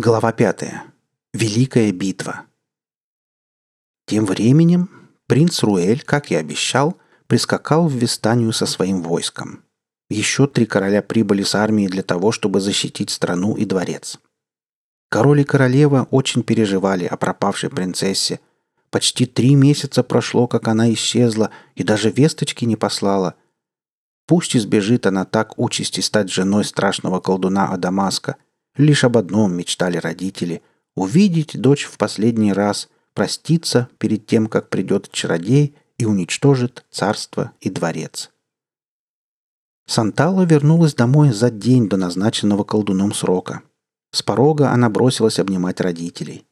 Глава пятая. Великая битва. Тем временем принц Руэль, как и обещал, прискакал в Вестанию со своим войском. Еще три короля прибыли с армией для того, чтобы защитить страну и дворец. Король и королева очень переживали о пропавшей принцессе. Почти три месяца прошло, как она исчезла, и даже весточки не послала. Пусть избежит она так участи стать женой страшного колдуна Адамаска – Лишь об одном мечтали родители – увидеть дочь в последний раз, проститься перед тем, как придет чародей и уничтожит царство и дворец. Сантала вернулась домой за день до назначенного колдуном срока. С порога она бросилась обнимать родителей.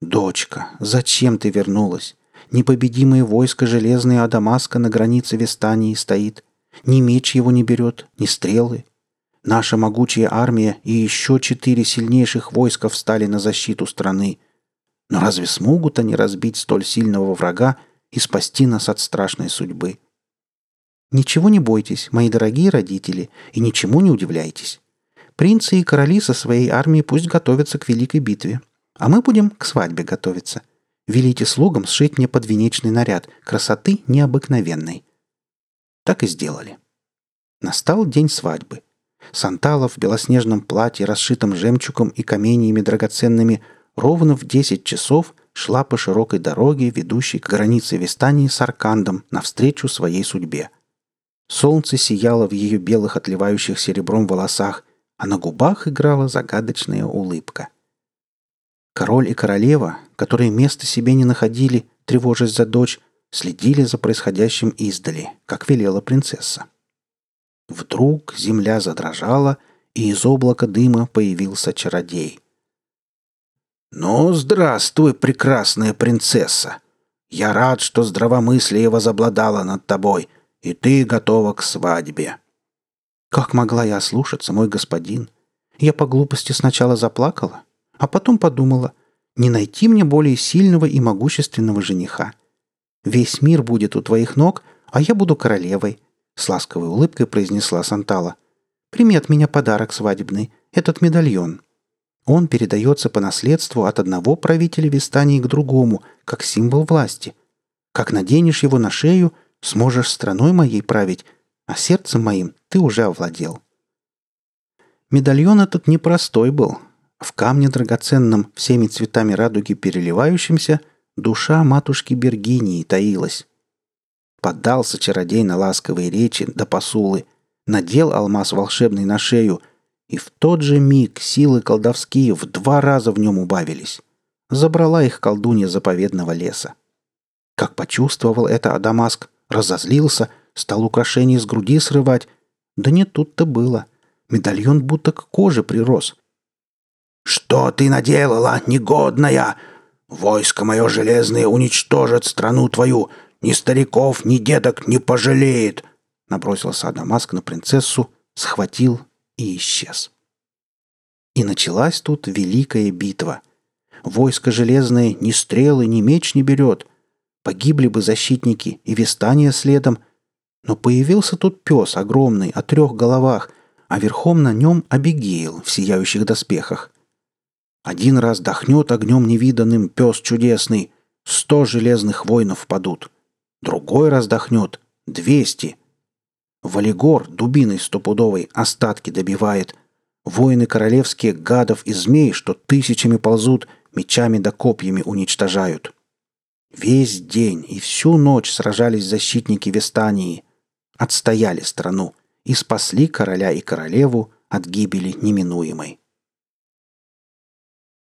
«Дочка, зачем ты вернулась? Непобедимое войско железное Адамаска на границе Вестании стоит. Ни меч его не берет, ни стрелы, Наша могучая армия и еще четыре сильнейших войска встали на защиту страны. Но разве смогут они разбить столь сильного врага и спасти нас от страшной судьбы? Ничего не бойтесь, мои дорогие родители, и ничему не удивляйтесь. Принцы и короли со своей армией пусть готовятся к великой битве, а мы будем к свадьбе готовиться. Велите слугам сшить мне подвенечный наряд, красоты необыкновенной. Так и сделали. Настал день свадьбы – Сантала в белоснежном платье, расшитом жемчугом и каменьями драгоценными, ровно в десять часов шла по широкой дороге, ведущей к границе Вестании с Аркандом, навстречу своей судьбе. Солнце сияло в ее белых отливающих серебром волосах, а на губах играла загадочная улыбка. Король и королева, которые места себе не находили, тревожась за дочь, следили за происходящим издали, как велела принцесса. Вдруг земля задрожала, и из облака дыма появился чародей. «Ну, здравствуй, прекрасная принцесса! Я рад, что здравомыслие возобладало над тобой, и ты готова к свадьбе». «Как могла я ослушаться, мой господин? Я по глупости сначала заплакала, а потом подумала, не найти мне более сильного и могущественного жениха. Весь мир будет у твоих ног, а я буду королевой, с ласковой улыбкой произнесла Сантала. «Прими от меня подарок свадебный, этот медальон. Он передается по наследству от одного правителя Вестании к другому, как символ власти. Как наденешь его на шею, сможешь страной моей править, а сердцем моим ты уже овладел». Медальон этот непростой был. В камне драгоценном, всеми цветами радуги переливающимся, душа матушки Бергинии таилась. Поддался чародей на ласковые речи до посулы, надел алмаз волшебный на шею, и в тот же миг силы колдовские в два раза в нем убавились. Забрала их колдунья заповедного леса. Как почувствовал это Адамаск, разозлился, стал украшение с груди срывать. Да не тут-то было. Медальон будто к коже прирос. «Что ты наделала, негодная? Войско мое железное уничтожит страну твою, ни стариков, ни деток не пожалеет!» Набросился Адамаск на принцессу, схватил и исчез. И началась тут великая битва. Войско железное ни стрелы, ни меч не берет. Погибли бы защитники и Вестания следом. Но появился тут пес огромный, о трех головах, а верхом на нем Абигейл в сияющих доспехах. Один раз дохнет огнем невиданным пес чудесный, сто железных воинов падут — Другой раздохнет. Двести. Валигор дубиной стопудовой остатки добивает. Воины королевские гадов и змей, что тысячами ползут, мечами да копьями уничтожают. Весь день и всю ночь сражались защитники Вестании. Отстояли страну и спасли короля и королеву от гибели неминуемой.